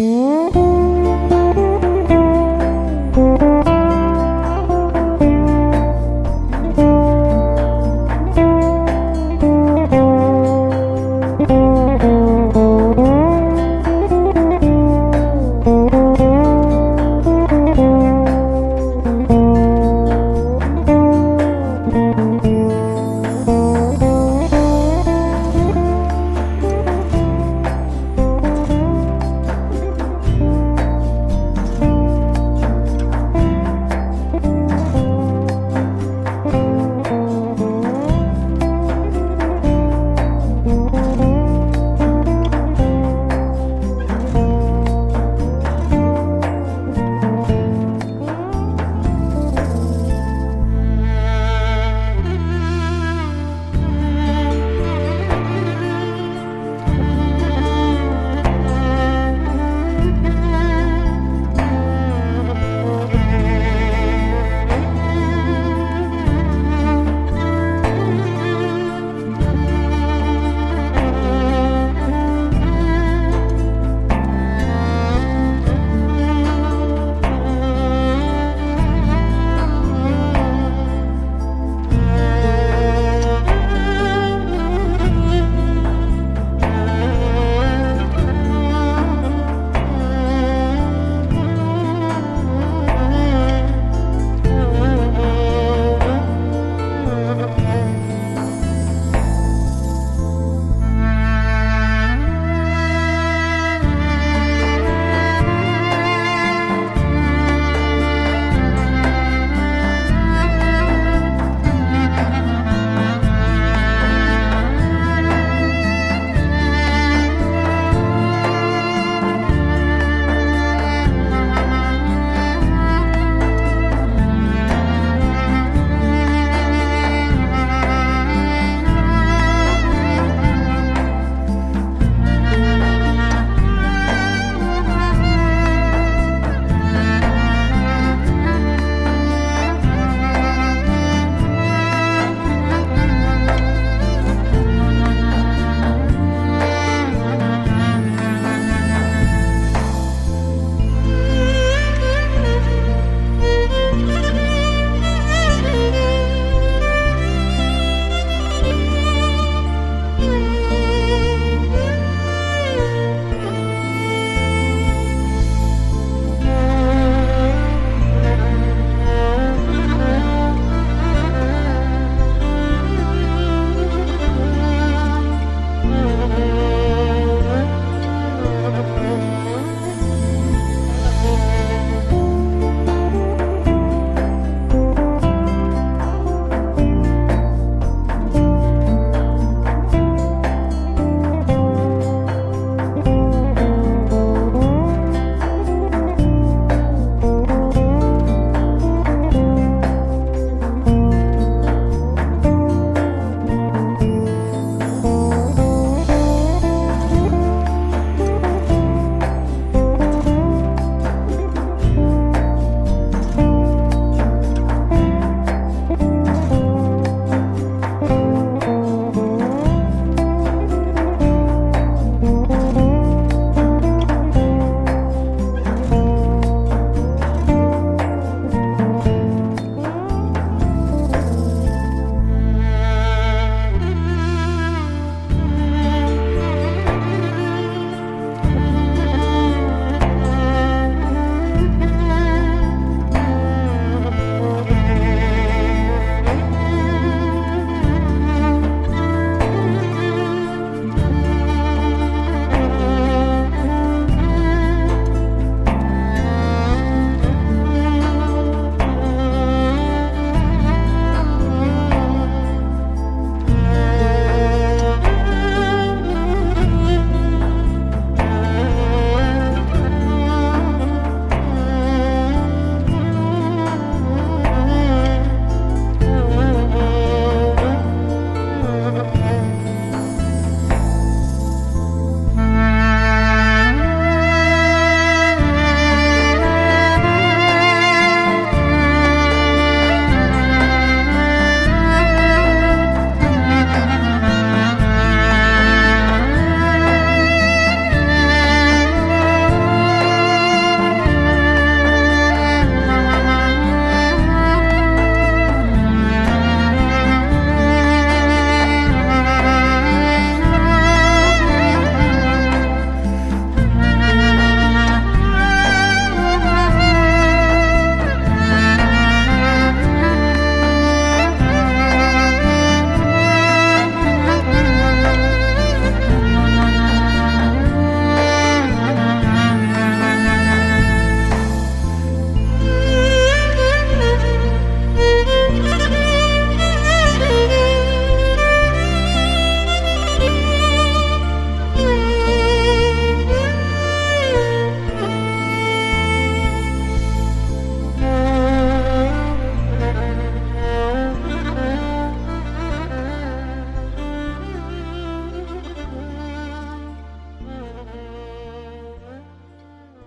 Música